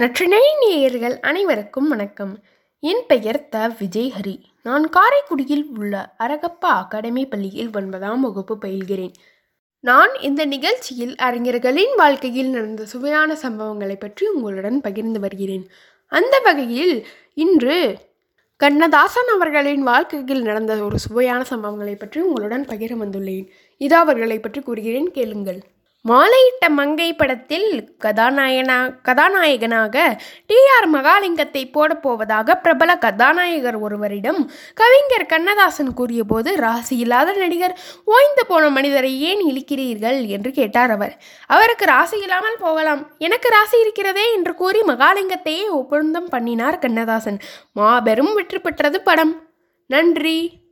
நற்றினை நேயர்கள் அனைவருக்கும் வணக்கம். என் பெயர் த. விஜய்ஹரி. நான் காரைக்குடியில் உள்ள அரகப்பா அகாடமி பள்ளியில் ஒன்பதாம் வகுப்பு பயில்கிறேன். நான் இந்த நிகழ்ச்சியில் அறிஞர்களின் வாழ்க்கையில் நடந்த சுவையான சம்பவங்களை பற்றி உங்களுடன் பகிர்ந்து வருகிறேன். அந்த வகையில் இன்று கண்ணதாசன் அவர்களின் வாழ்க்கையில் நடந்த ஒரு சுவையான சம்பவங்களை பற்றி உங்களுடன் பகிர வந்துள்ளேன். இது அவர்களை பற்றி கூறுகிறேன் கேளுங்கள். மாலையிட்ட மங்கை படத்தில் கதாநாயகனா கதாநாயகனாக டி ஆர் மகாலிங்கத்தை போடப் போவதாக பிரபல கதாநாயகர் ஒருவரிடம் கவிஞர் கண்ணதாசன் கூறியபோது ராசி இல்லாத நடிகர் ஓய்ந்து போன மனிதரை ஏன் இழிக்கிறீர்கள்? என்று கேட்டார் அவர். அவருக்கு ராசி இல்லாமல் போகலாம். எனக்கு ராசி இருக்கிறதே என்று கூறி மகாலிங்கத்தையே ஒப்பந்தம் பண்ணினார் கண்ணதாசன். மாபெரும் வெற்றி பெற்றது படம். நன்றி.